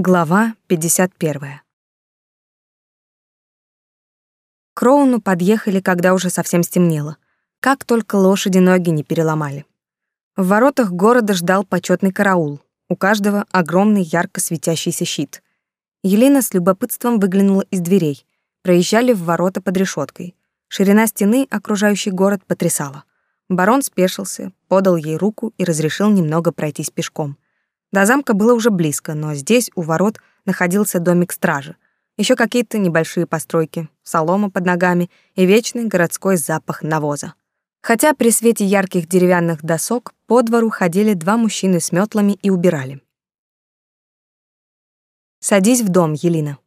Глава 51. К Кроуну подъехали, когда уже совсем стемнело. Как только лошади ноги не переломали. В воротах города ждал почетный караул. У каждого огромный ярко светящийся щит. Елена с любопытством выглянула из дверей. Проезжали в ворота под решеткой. Ширина стены, окружающей город, потрясала. Барон спешился, подал ей руку и разрешил немного пройтись пешком — до замка было уже близко, но здесь, у ворот, находился домик стражи. Еще какие-то небольшие постройки, солома под ногами и вечный городской запах навоза. Хотя при свете ярких деревянных досок по двору ходили два мужчины с метлами и убирали. «Садись в дом, Елена.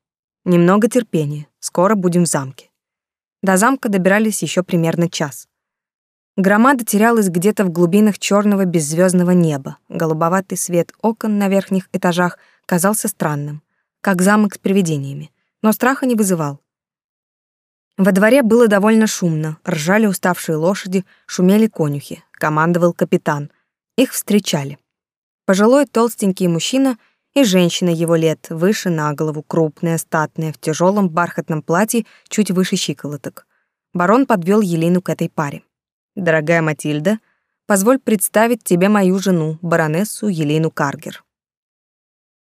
Немного терпения, скоро будем в замке». До замка добирались еще примерно час. Громада терялась где-то в глубинах черного беззвездного неба. Голубоватый свет окон на верхних этажах казался странным, как замок с привидениями, но страха не вызывал. Во дворе было довольно шумно, ржали уставшие лошади, шумели конюхи, командовал капитан. Их встречали. Пожилой толстенький мужчина и женщина его лет, выше на голову, крупная, статная, в тяжелом бархатном платье, чуть выше щиколоток. Барон подвел Елену к этой паре. Дорогая Матильда, позволь представить тебе мою жену, баронессу Елену Каргер.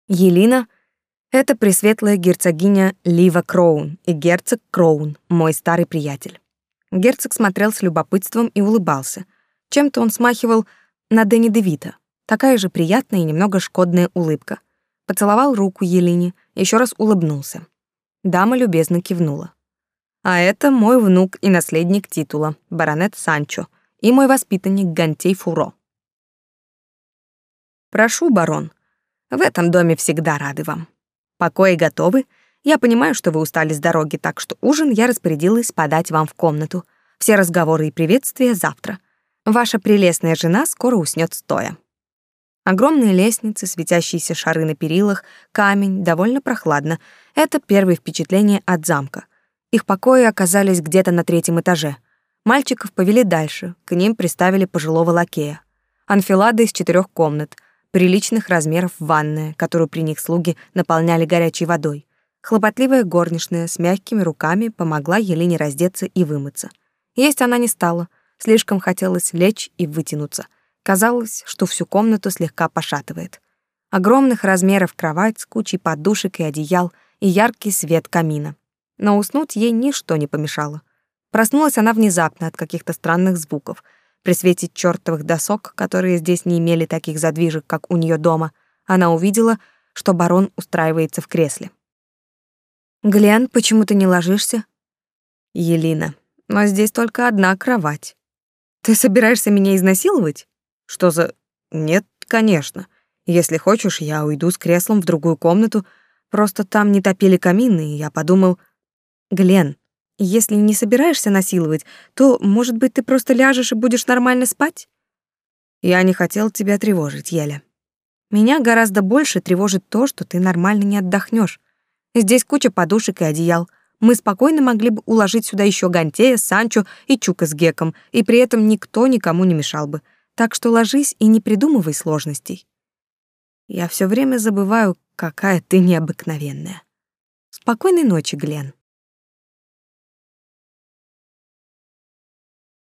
Елена — это пресветлая герцогиня Лива Кроун и герцог Кроун, мой старый приятель. Герцог смотрел с любопытством и улыбался. Чем-то он смахивал на Дэнни Девита. Такая же приятная и немного шкодная улыбка. Поцеловал руку Елене, еще раз улыбнулся. Дама любезно кивнула. А это мой внук и наследник титула, баронет Санчо, и мой воспитанник Гантей Фуро. Прошу, барон. В этом доме всегда рады вам. Покои готовы. Я понимаю, что вы устали с дороги, так что ужин я распорядилась подать вам в комнату. Все разговоры и приветствия завтра. Ваша прелестная жена скоро уснет стоя. Огромные лестницы, светящиеся шары на перилах, камень, довольно прохладно. Это первое впечатление от замка — их покои оказались где-то на третьем этаже. Мальчиков повели дальше, к ним приставили пожилого лакея. Анфилада из четырех комнат, приличных размеров ванная, которую при них слуги наполняли горячей водой. Хлопотливая горничная с мягкими руками помогла Елене раздеться и вымыться. Есть она не стала, слишком хотелось лечь и вытянуться. Казалось, что всю комнату слегка пошатывает. Огромных размеров кровать с кучей подушек и одеял и яркий свет камина но уснуть ей ничто не помешало. Проснулась она внезапно от каких-то странных звуков. При свете чёртовых досок, которые здесь не имели таких задвижек, как у неё дома, она увидела, что барон устраивается в кресле. «Глен, почему ты не ложишься?» «Елина, но здесь только одна кровать. Ты собираешься меня изнасиловать? Что за... Нет, конечно. Если хочешь, я уйду с креслом в другую комнату, просто там не топили камины, и я подумал, Глен, если не собираешься насиловать, то, может быть, ты просто ляжешь и будешь нормально спать? Я не хотел тебя тревожить, Еля. Меня гораздо больше тревожит то, что ты нормально не отдохнешь. Здесь куча подушек и одеял. Мы спокойно могли бы уложить сюда еще Гантея, Санчо и Чука с Геком, и при этом никто никому не мешал бы. Так что ложись и не придумывай сложностей. Я все время забываю, какая ты необыкновенная. Спокойной ночи, Глен.